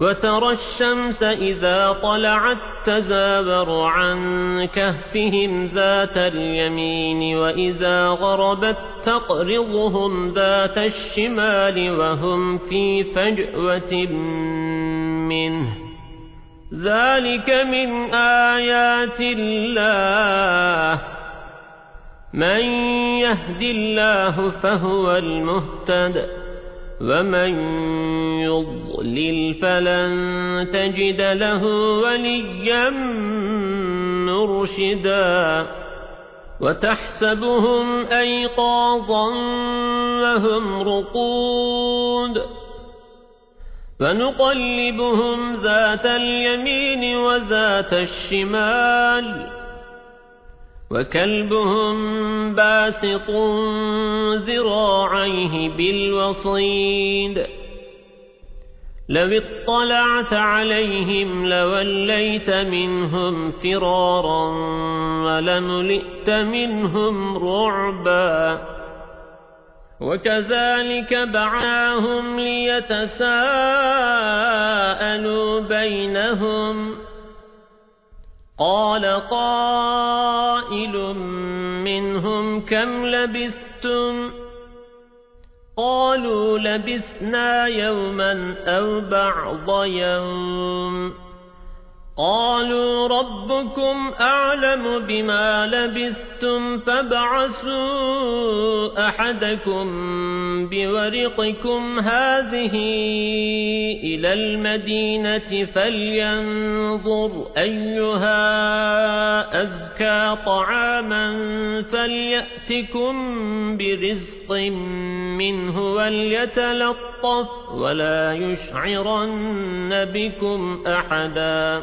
وترى الشمس إذا طلعت تزابر عن كهفهم ذات اليمين وإذا غربت تقرضهم ذات الشمال وهم في فجوة منه. ذلك من آيات الله. من يهد الله فهو المهتد. ومن يضلل فلن تجد له وليا مرشدا وتحسبهم أيقاظا وهم رقود فنقلبهم ذات اليمين وذات الشمال وكلبهم باسط ذراعيه بالوصيد لو اطلعت عليهم لوليت منهم فرارا ولملئت منهم رعبا. وكذلك بعاهم ليتساءلوا بينهم. قال قائل منهم كم لبثتم؟ قالوا لبثنا يوما أو بعض يوم. قالوا ربكم أعلم بما لبثتم فابعثوا أحدكم بورقكم هذه إلى المدينة فلينظر أيها أزكى طعاما فليأتكم برزق منه وليتلطف ولا يشعرن بكم أحدا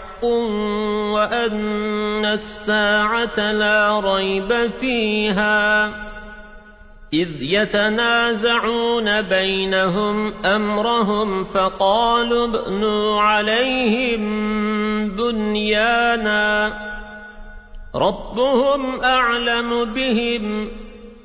وأن الساعة لا ريب فيها إذ يتنازعون بينهم أمرهم فقالوا ابنوا عليهم بنيانا ربهم أعلم بهم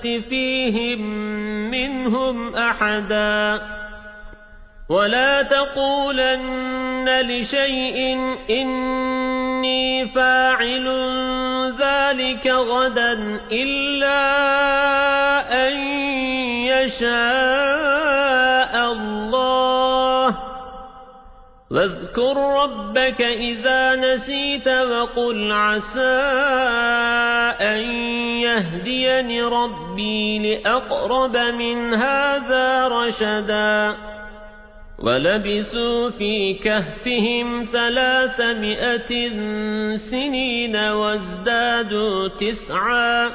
تستفت فيهم منهم أحدا. ولا تقولن لشيء إني فاعل ذلك غدا إلا أن يشاء. واذكر ربك إذا نسيت وقل عسى أن يهديني ربي لأقرب من هذا رشدا ولبثوا في كهفهم ثلاثمائة سنين وازدادوا تسعا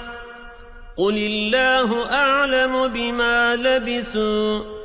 قل الله أعلم بما لبثوا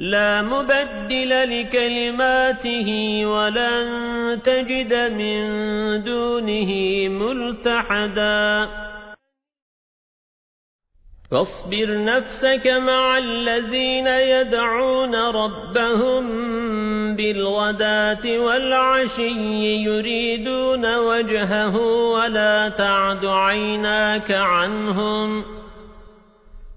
لا مبدل لكلماته ولن تجد من دونه ملتحدا. واصبر نفسك مع الذين يدعون ربهم بالغداة والعشي يريدون وجهه ولا تعد عيناك عنهم.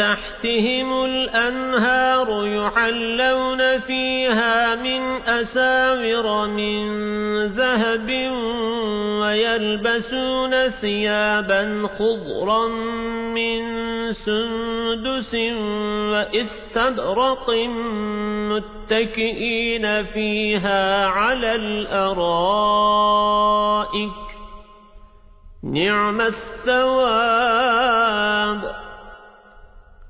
تحتهم الأنهار يحلون فيها من أساور من ذهب ويلبسون ثيابا خضرا من سندس وإستبرق متكئين فيها على الأرائك. نعم الثواب.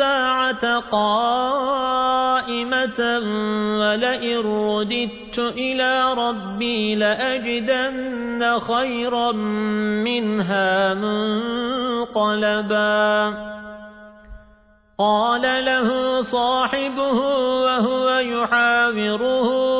الساعة قائمة ولئن رددت إلى ربي لأجدن خيرا منها منقلبا. قال له صاحبه وهو يحاوره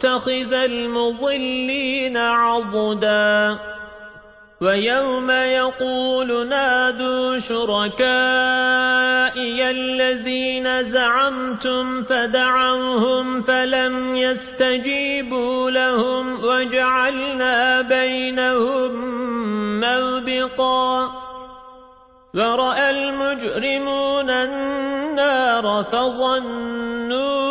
متخذ المضلين عضداً. ويوم يقول نادوا شركائي الذين زعمتم فدعوهم فلم يستجيبوا لهم وجعلنا بينهم موبقا. ورأى المجرمون النار فظنوا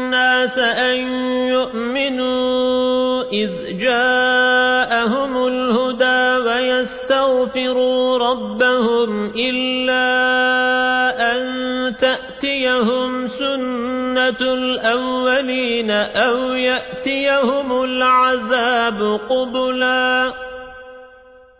أن يؤمنوا إذ جاءهم الهدى ويستغفروا ربهم إلا أن تأتيهم سنة الأولين أو يأتيهم العذاب قبلاً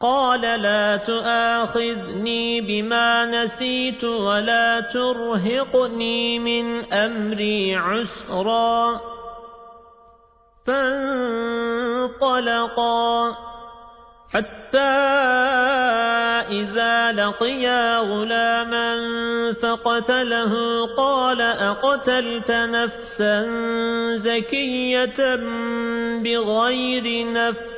قال لا تآخذني بما نسيت ولا ترهقني من أمري عسرا. فانطلقا حتى إذا لقيا غلاما فقتله قال أقتلت نفسا زكية بغير نفس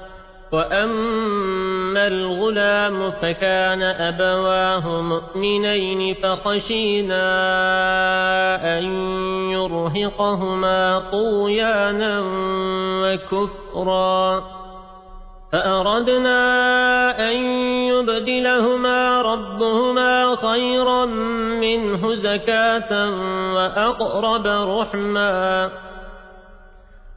وأما الغلام فكان أبواه مؤمنين فخشينا أن يرهقهما طغيانا وكفرا فأردنا أن يبدلهما ربهما خيرا منه زكاة وأقرب رحما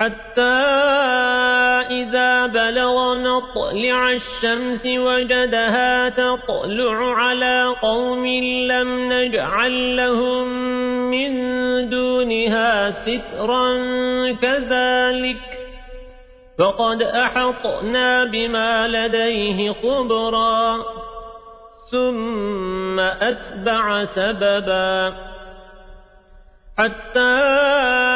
حتى إذا بلغ مطلع الشمس وجدها تطلع على قوم لم نجعل لهم من دونها سترا كذلك. فقد أحطنا بما لديه خبرا ثم أتبع سببا. حتى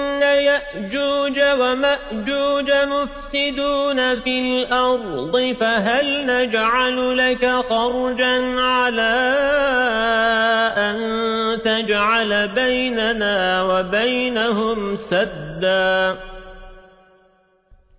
يأجوج ومأجوج مفسدون في الأرض فهل نجعل لك خرجا على أن تجعل بيننا وبينهم سدا؟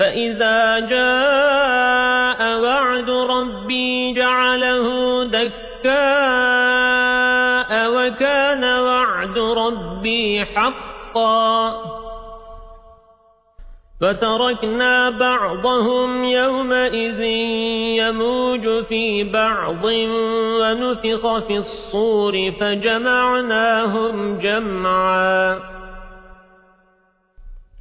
فإذا جاء وعد ربي جعله دكاء وكان وعد ربي حقا. فتركنا بعضهم يومئذ يموج في بعض ونفخ في الصور فجمعناهم جمعا.